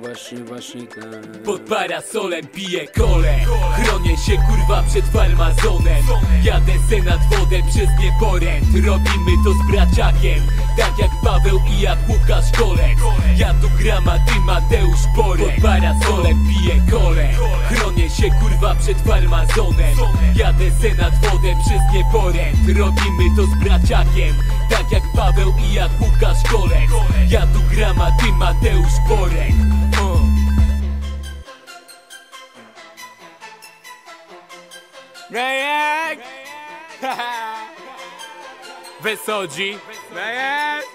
Właśnie, właśnie tak Pod parasolem piję kole. Chronię się kurwa przed farmazonem. Jadę se nad wodę przez nieporęt. Robimy to z braciakiem Tak jak Paweł i jak Łukasz Kolek Ja tu gram, ty Mateusz Borek. Pod parasolem piję kole. Chronię się kurwa przed farmazonem. Jadę se nad wodę przez nieporęt. Robimy to z braciakiem Tak jak Paweł i Rejek! Wysodzi! Rejek!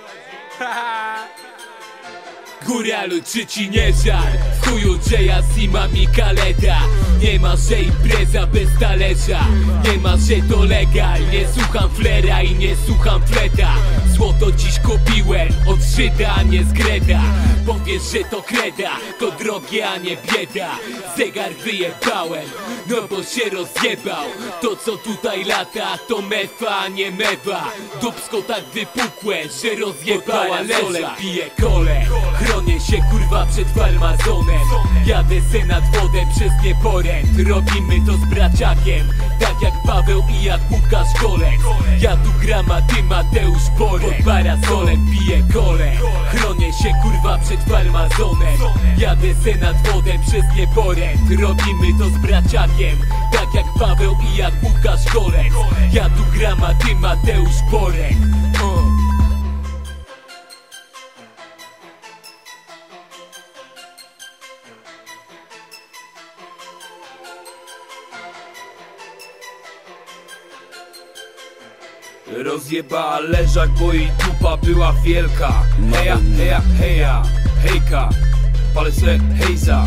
Góralu czy ci nie żal chuju Jaya Sima mi kaleta Nie ma że impreza bez talerza Nie ma że to legal Nie słucham flera i nie słucham fleta Złoto dziś kupiłem Od Żyda, a nie z Greda. Powiesz, że to kreda To drogie, a nie bieda. Zegar wyjebałem No bo się rozjebał. To co tutaj lata To mefa, a nie mewa. Dubsko tak wypukłe Że rozjebała leża. Piję kole Chronię się kurwa przed farmazonem. Jadę se nad wodę przez nieporęt Robimy to z braciakiem Tak jak Paweł i jak Łukasz Kolek Ja tu gram, a ty Mateusz Borek. Pod parasolem piję kole. Chronię się kurwa przed farmazonem. Jadę se nad wodę przez nieporęt Robimy to z braciakiem Tak jak Paweł i jak Łukasz Kolek Ja tu gram, a ty Mateusz Borek Rozjebała leżak, bo jej dupa była wielka. Heja, heja, heja, hejka. Palę se hejza.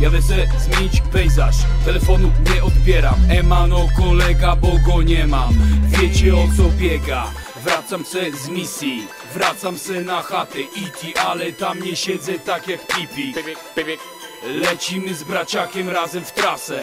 Jadę se zmienić pejzaż. Telefonu nie odbieram. Emano kolega, bo go nie mam. Wiecie o co biega. Wracam se z misji. Wracam se na chatę IT Ale tam nie siedzę tak jak Pipi. Lecimy z braciakiem razem w trasę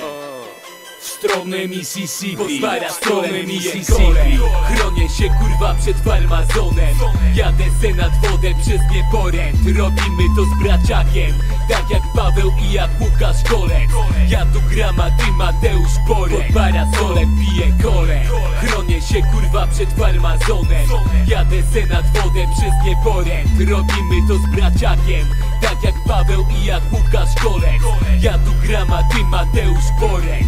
w stronę Mississippi Pozwala stronę Mississippi Chronię się kurwa przed farmazonem. Jadę se nad wodę przez nieporęt. Robimy to z braciakiem Tak jak Paweł i jak Łukasz Kolek Ja tu gram, a ty Mateusz Borek Pod parasolem piję kole. Chronię się kurwa przed farmazonem. Jadę se nad wodę przez nieporęt. Robimy to z braciakiem Tak jak Paweł i jak Łukasz Kolek Ja tu gram, a ty Mateusz Borek